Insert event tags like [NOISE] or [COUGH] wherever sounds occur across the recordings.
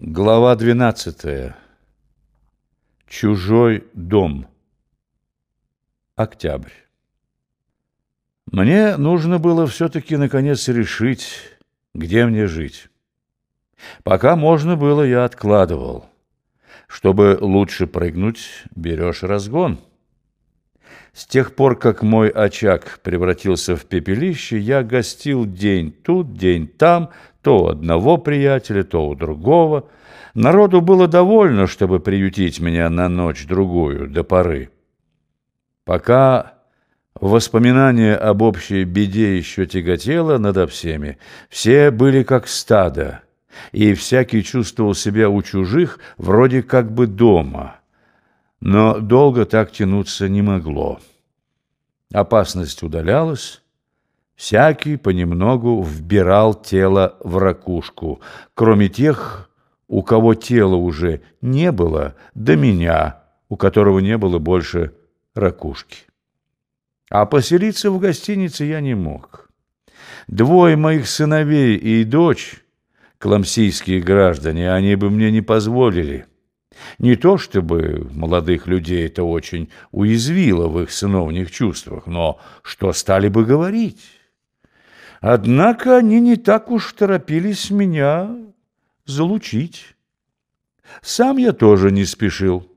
Глава 12. Чужой дом. Октябрь. Мне нужно было все-таки наконец решить, где мне жить. Пока можно было, я откладывал. Чтобы лучше прыгнуть, берешь разгон. С тех пор, как мой очаг превратился в пепелище, я гостил день тут, день там, то у одного приятеля, то у другого. Народу было довольно, чтобы приютить меня на ночь-другую до поры. Пока воспоминание об общей беде еще тяготело над всеми, все были как стадо, и всякий чувствовал себя у чужих вроде как бы дома. Но долго так тянуться не могло. Опасность удалялась, Всякий понемногу вбирал тело в ракушку, кроме тех, у кого тела уже не было, до меня, у которого не было больше ракушки. А поселиться в гостинице я не мог. Двое моих сыновей и дочь, кламсийские граждане, они бы мне не позволили. Не то чтобы молодых людей это очень уязвило в их сыновних чувствах, но что стали бы говорить? Однако они не так уж торопились меня залучить. Сам я тоже не спешил.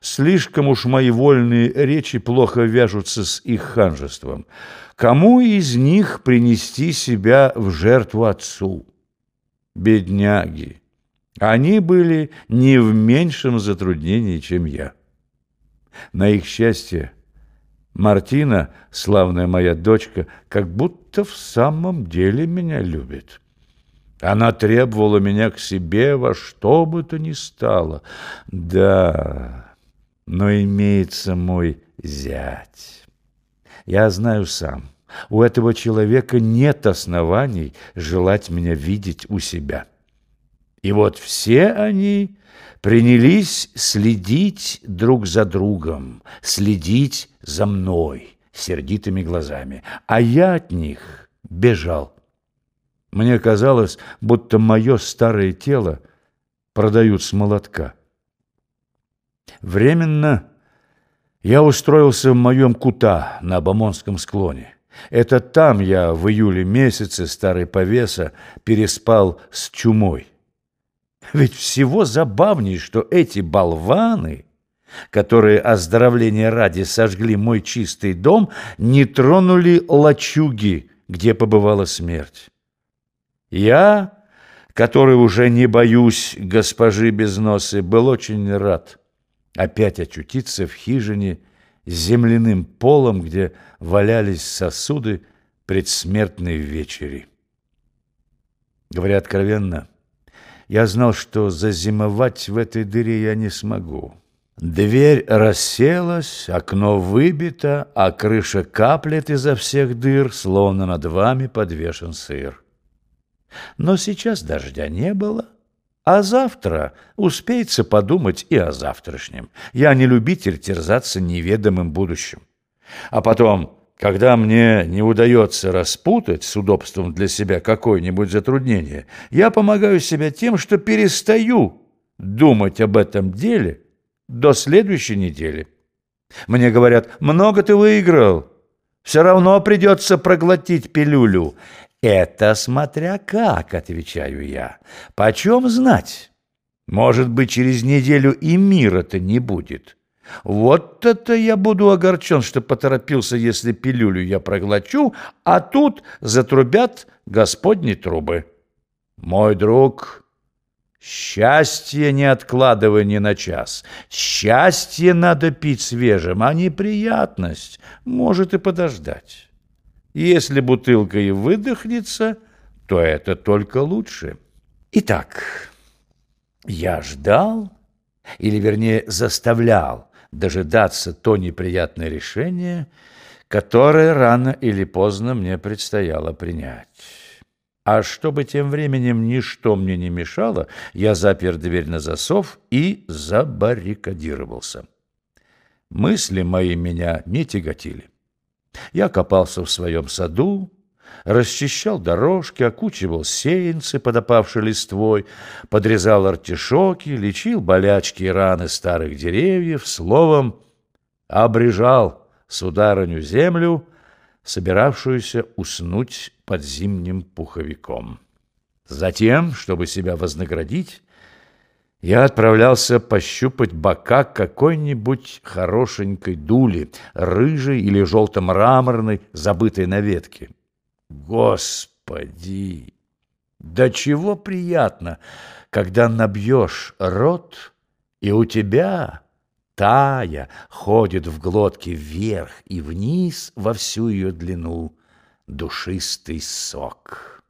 Слишком уж мои вольные речи плохо вяжутся с их ханжеством. Кому из них принести себя в жертву отцу? Бедняги! Они были не в меньшем затруднении, чем я. На их счастье, Мартина, славная моя дочка, как будто в самом деле меня любит. Она требовала меня к себе во что бы то ни стало. Да, но имеется мой зять. Я знаю сам, у этого человека нет оснований желать меня видеть у себя. И вот все они принялись следить друг за другом, следить за мной сердитыми глазами, а я от них бежал. Мне казалось, будто мое старое тело продают с молотка. Временно я устроился в моем кута на Абамонском склоне. Это там я в июле месяце старый повеса переспал с чумой. Ведь всего забавней, что эти болваны, которые оздоровления ради сожгли мой чистый дом, не тронули лачуги, где побывала смерть. Я, который уже не боюсь госпожи без носы, был очень рад опять очутиться в хижине с земляным полом, где валялись сосуды предсмертной вечери. Говоря откровенно, я знал, что зазимовать в этой дыре я не смогу. Дверь расселась, окно выбито, а крыша каплет изо всех дыр, словно над вами подвешен сыр. Но сейчас дождя не было, а завтра успеется подумать и о завтрашнем. Я не любитель терзаться неведомым будущим. А потом когда мне не удается распутать с удобством для себя какое-нибудь затруднение, я помогаю себе тем, что перестаю думать об этом деле до следующей недели. Мне говорят, много ты выиграл, все равно придется проглотить пилюлю. Это смотря как, отвечаю я. Почем знать? Может быть, через неделю и мира-то не будет. Вот это я буду огорчен, что поторопился, если пилюлю я проглочу, а тут затрубят господни трубы. Мой друг, счастье не откладывай ни на час. Счастье надо пить свежим, а неприятность может и подождать. Если бутылка и выдохнется, то это только лучше. Итак, я ждал, или вернее заставлял, дожидаться то неприятное решение, которое рано или поздно мне предстояло принять. А чтобы тем временем ничто мне не мешало, я запер дверь на засов и забаррикадировался. Мысли мои меня не тяготили. Я копался в своем саду, расчищал дорожки, окучивал сеянцы, подопавшей листвой, подрезал артишоки, лечил болячки и раны старых деревьев, словом, обрежал сударыню землю, собиравшуюся уснуть под зимним пуховиком. Затем, чтобы себя вознаградить, я отправлялся пощупать бока какой-нибудь хорошенькой дули, рыжей или желто-мраморной, забытой на ветке. Господи! Да чего приятно, когда набьешь рот, и у тебя, тая, ходит в глотке вверх и вниз во всю ее длину душистый сок.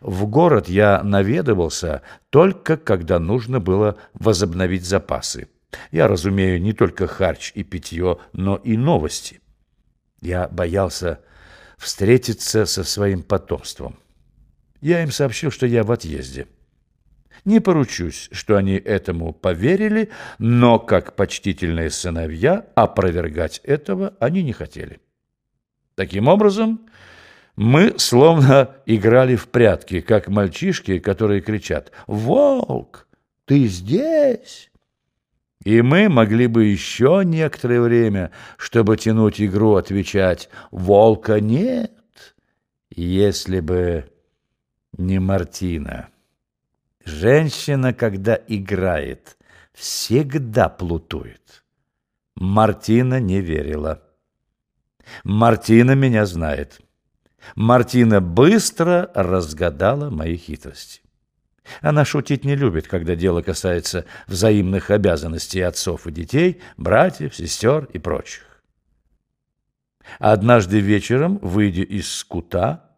В город я наведывался только когда нужно было возобновить запасы. Я разумею не только харч и питье, но и новости. Я боялся встретиться со своим потомством. Я им сообщил, что я в отъезде. Не поручусь, что они этому поверили, но, как почтительные сыновья, опровергать этого они не хотели. Таким образом, мы словно играли в прятки, как мальчишки, которые кричат «Волк, ты здесь?» И мы могли бы еще некоторое время, чтобы тянуть игру, отвечать «Волка нет», если бы не Мартина. Женщина, когда играет, всегда плутует. Мартина не верила. Мартина меня знает. Мартина быстро разгадала мои хитрости. Она шутить не любит, когда дело касается взаимных обязанностей отцов и детей, братьев, сестер и прочих. Однажды вечером, выйдя из скута,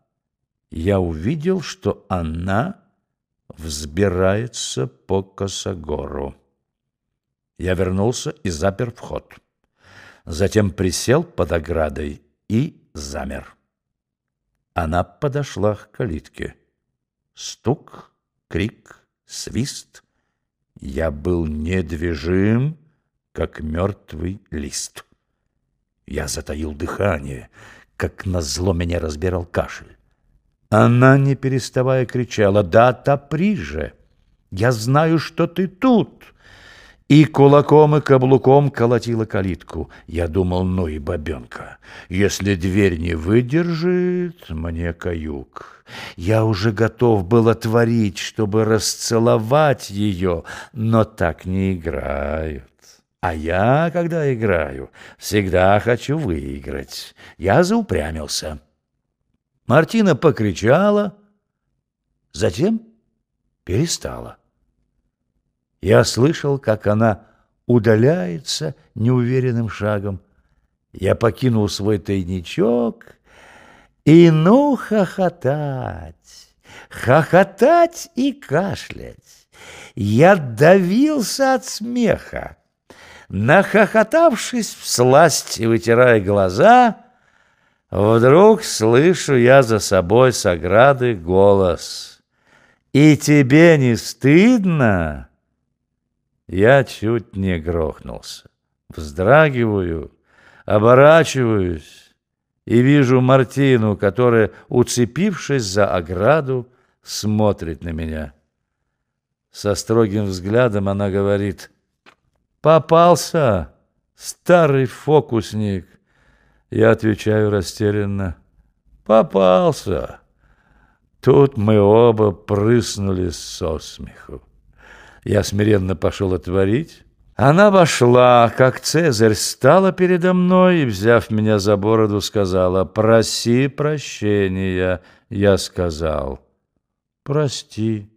я увидел, что она взбирается по косогору. Я вернулся и запер вход. Затем присел под оградой и замер. Она подошла к калитке. Стук крик, свист. Я был недвижим, как мертвый лист. Я затаил дыхание, как назло меня разбирал кашель. Она, не переставая, кричала, «Да отопри же! Я знаю, что ты тут!» И кулаком и каблуком колотила калитку. Я думал, ну и бабенка. Если дверь не выдержит, мне каюк. Я уже готов был отворить, чтобы расцеловать ее, но так не играют. А я, когда играю, всегда хочу выиграть. Я заупрямился. Мартина покричала, затем перестала. Я слышал, как она удаляется неуверенным шагом. Я покинул свой тайничок и ну хохотать, хохотать и кашлять. Я давился от смеха. Нахохотавшись в сласть и вытирая глаза, вдруг слышу я за собой с ограды голос. «И тебе не стыдно?» Я чуть не грохнулся. Вздрагиваю, оборачиваюсь и вижу Мартину, которая, уцепившись за ограду, смотрит на меня. Со строгим взглядом она говорит, «Попался, старый фокусник!» Я отвечаю растерянно, «Попался!» Тут мы оба прыснули со смеху. Я смиренно пошел отворить. Она вошла, как Цезарь, стала передо мной и, взяв меня за бороду, сказала, «Проси прощения». Я сказал, «Прости».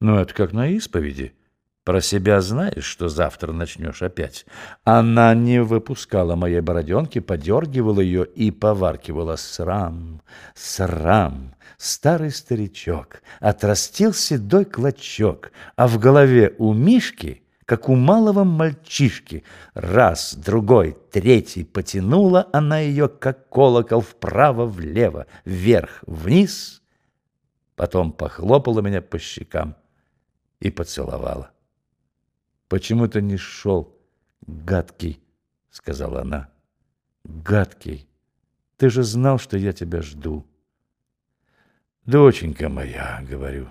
Ну, это как на исповеди. Про себя знаешь, что завтра начнешь опять. Она не выпускала моей бороденки, подергивала ее и поваркивала. Срам, срам, старый старичок, отрастил седой клочок, а в голове у Мишки, как у малого мальчишки, раз, другой, третий потянула она ее, как колокол, вправо-влево, вверх-вниз, потом похлопала меня по щекам и поцеловала. Почему ты не шел, гадкий, сказала она. Гадкий, Ты же знал, что я тебя жду. Доченька моя, говорю,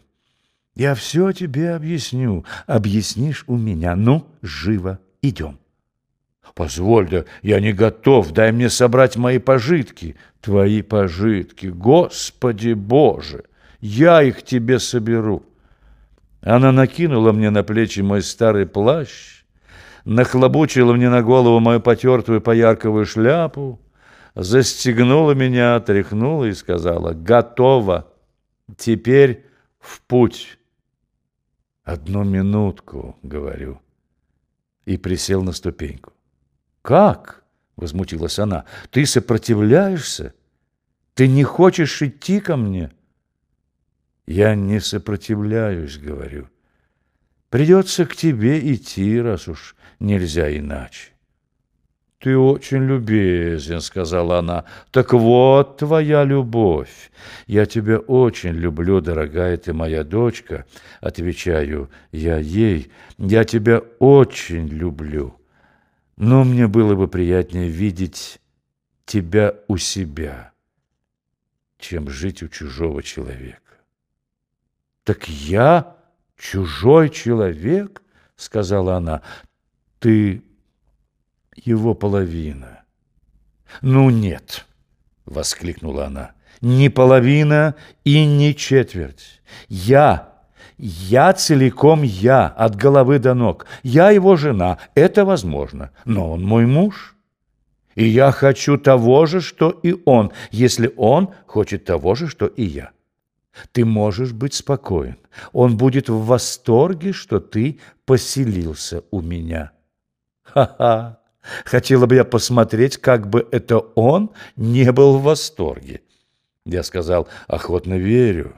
я все тебе объясню. Объяснишь у меня. Ну, живо, идем. Позволь, да я не готов, дай мне собрать мои пожитки. Твои пожитки, Господи Боже, я их тебе соберу. Она накинула мне на плечи мой старый плащ, нахлобучила мне на голову мою потертую поярковую шляпу, застегнула меня, тряхнула и сказала «Готово! Теперь в путь!» «Одну минутку», — говорю, и присел на ступеньку. «Как?» — возмутилась она. «Ты сопротивляешься? Ты не хочешь идти ко мне?» «Я не сопротивляюсь», — говорю. «Придется к тебе идти, раз уж нельзя иначе». «Ты очень любезен», — сказала она. «Так вот твоя любовь. Я тебя очень люблю, дорогая ты моя дочка», — отвечаю я ей. «Я тебя очень люблю». Но мне было бы приятнее видеть тебя у себя, чем жить у чужого человека. «Так я чужой человек?» — сказала она. «Ты его половина». «Ну нет!» — воскликнула она. «Не половина и не четверть. Я я целиком я, от головы до ног. Я его жена, это возможно, но он мой муж. И я хочу того же, что и он, если он хочет того же, что и я. Ты можешь быть спокоен. Он будет в восторге, что ты поселился у меня. Ха-ха! Хотела бы я посмотреть, как бы это он не был в восторге. Я сказал, охотно верю.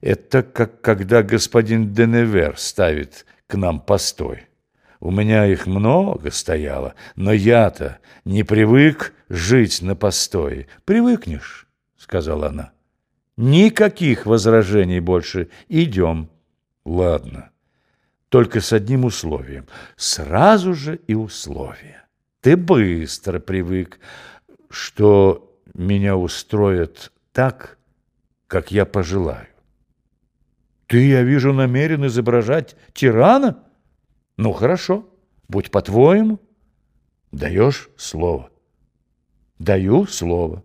Это как когда господин Деневер ставит к нам постой. У меня их много стояло, но я-то не привык жить на постое. Привыкнешь, сказала она. Никаких возражений больше. Идем. Ладно. Только с одним условием. Сразу же и условие. Ты быстро привык, что меня устроят так, как я пожелаю. Ты, я вижу, намерен изображать тирана? Ну, хорошо, будь по-твоему. Даешь слово. Даю слово.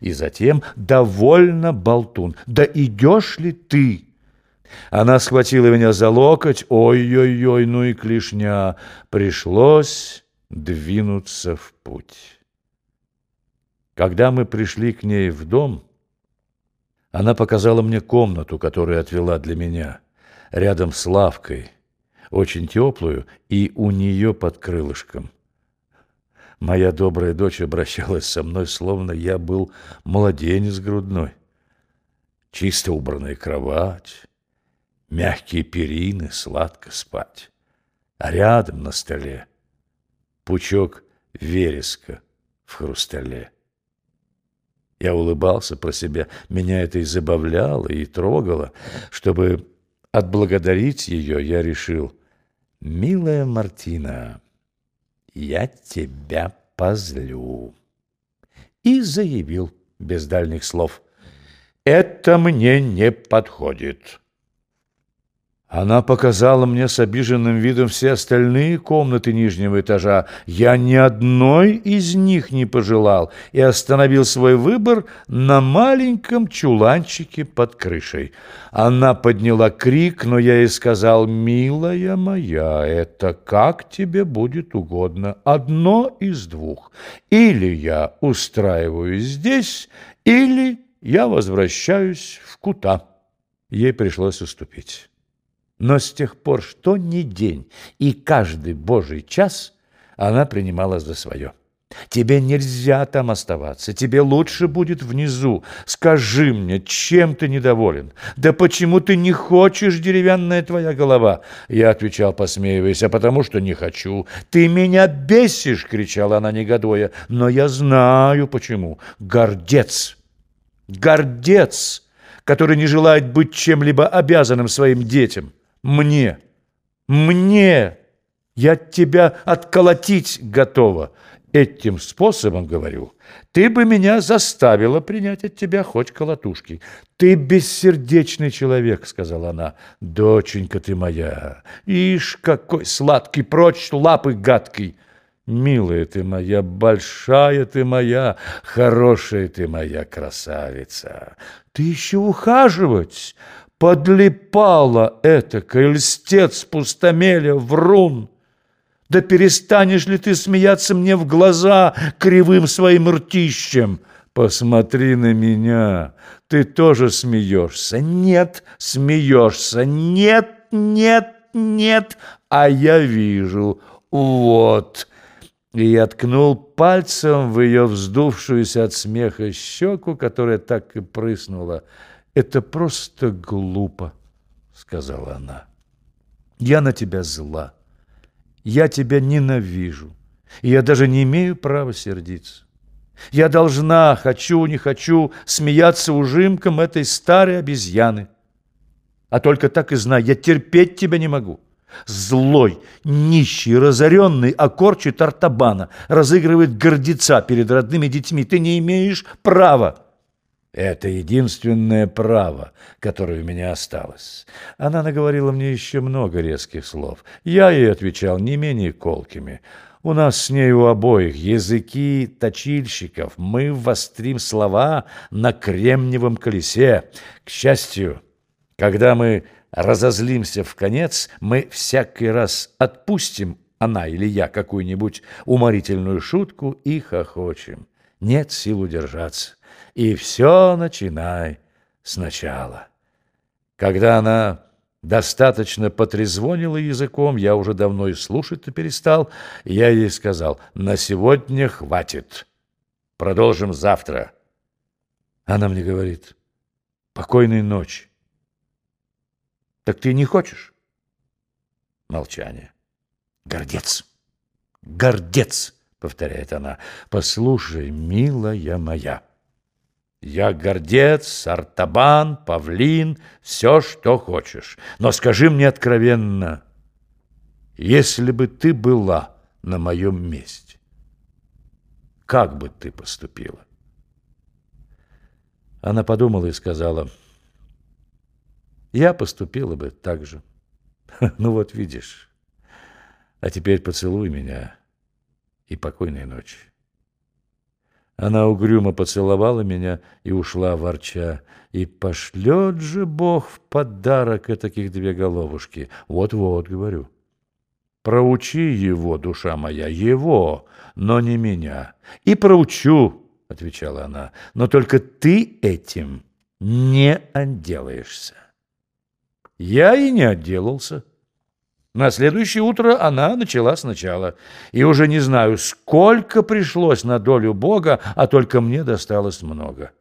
И затем довольно болтун. Да идешь ли ты? Она схватила меня за локоть. Ой-ой-ой, ну и клешня. Пришлось двинуться в путь. Когда мы пришли к ней в дом, она показала мне комнату, которую отвела для меня, рядом с лавкой, очень теплую и у нее под крылышком. Моя добрая дочь обращалась со мной, словно я был младенец грудной. Чисто убранная кровать, мягкие перины, сладко спать. А рядом на столе пучок вереска в хрустале. Я улыбался про себя, меня это и забавляло, и трогало. Чтобы отблагодарить ее, я решил, «Милая Мартина, я тебя позлю». И заявил без дальних слов, «Это мне не подходит». Она показала мне с обиженным видом все остальные комнаты нижнего этажа. Я ни одной из них не пожелал и остановил свой выбор на маленьком чуланчике под крышей. Она подняла крик, но я ей сказал, «Милая моя, это как тебе будет угодно, одно из двух. Или я устраиваюсь здесь, или я возвращаюсь в Кута». Ей пришлось уступить. Но с тех пор, что ни день и каждый божий час она принимала за свое. Тебе нельзя там оставаться, тебе лучше будет внизу. Скажи мне, чем ты недоволен? Да почему ты не хочешь, деревянная твоя голова? Я отвечал, посмеиваясь, а потому что не хочу. Ты меня бесишь, кричала она негодуя, но я знаю почему. Гордец, гордец, который не желает быть чем-либо обязанным своим детям. Мне, мне, я тебя отколотить готова. Этим способом, говорю, ты бы меня заставила принять от тебя хоть колотушки. Ты бессердечный человек, сказала она. Доченька ты моя, ишь, какой сладкий, прочь лапы гадкий. Милая ты моя, большая ты моя, хорошая ты моя красавица. Ты еще ухаживать? Подлипала этакой льстец пустомеля, врун. Да перестанешь ли ты смеяться мне в глаза кривым своим ртищем? Посмотри на меня, ты тоже смеешься. Нет, смеешься. Нет, нет, нет, а я вижу. Вот. И я ткнул пальцем в ее вздувшуюся от смеха щеку, которая так и прыснула. «Это просто глупо», — сказала она. «Я на тебя зла». Я тебя ненавижу, и я даже не имею права сердиться. Я должна, хочу, не хочу, смеяться ужимком этой старой обезьяны. А только так и знай, я терпеть тебя не могу. Злой, нищий, разоренный, окорчит артабана, разыгрывает гордеца перед родными детьми. Ты не имеешь права. Это единственное право, которое у меня осталось. Она наговорила мне еще много резких слов. Я ей отвечал не менее колкими. У нас с ней у обоих языки точильщиков. Мы вострим слова на кремниевом колесе. К счастью, когда мы разозлимся в конец, мы всякий раз отпустим, она или я, какую-нибудь уморительную шутку и хохочем. Нет сил удержаться и все начинай сначала. Когда она достаточно потрезвонила языком, я уже давно и слушать-то перестал, я ей сказал, на сегодня хватит, продолжим завтра. Она мне говорит, покойной ночи. Так ты не хочешь? Молчание. Гордец, гордец, повторяет она. Послушай, милая моя, я гордец, артабан, павлин, все, что хочешь. Но скажи мне откровенно, если бы ты была на моем месте, как бы ты поступила? Она подумала и сказала, я поступила бы так же. [LAUGHS] Ну вот видишь, а теперь поцелуй меня и покойной ночи. Она угрюмо поцеловала меня и ушла, ворча. И пошлет же Бог в подарок этаких две головушки. Вот-вот, говорю. Проучи его, душа моя, его, но не меня. И проучу, отвечала она, но только ты этим не отделаешься. Я и не отделался. На следующее утро она начала сначала. И уже не знаю, сколько пришлось на долю Бога, а только мне досталось много.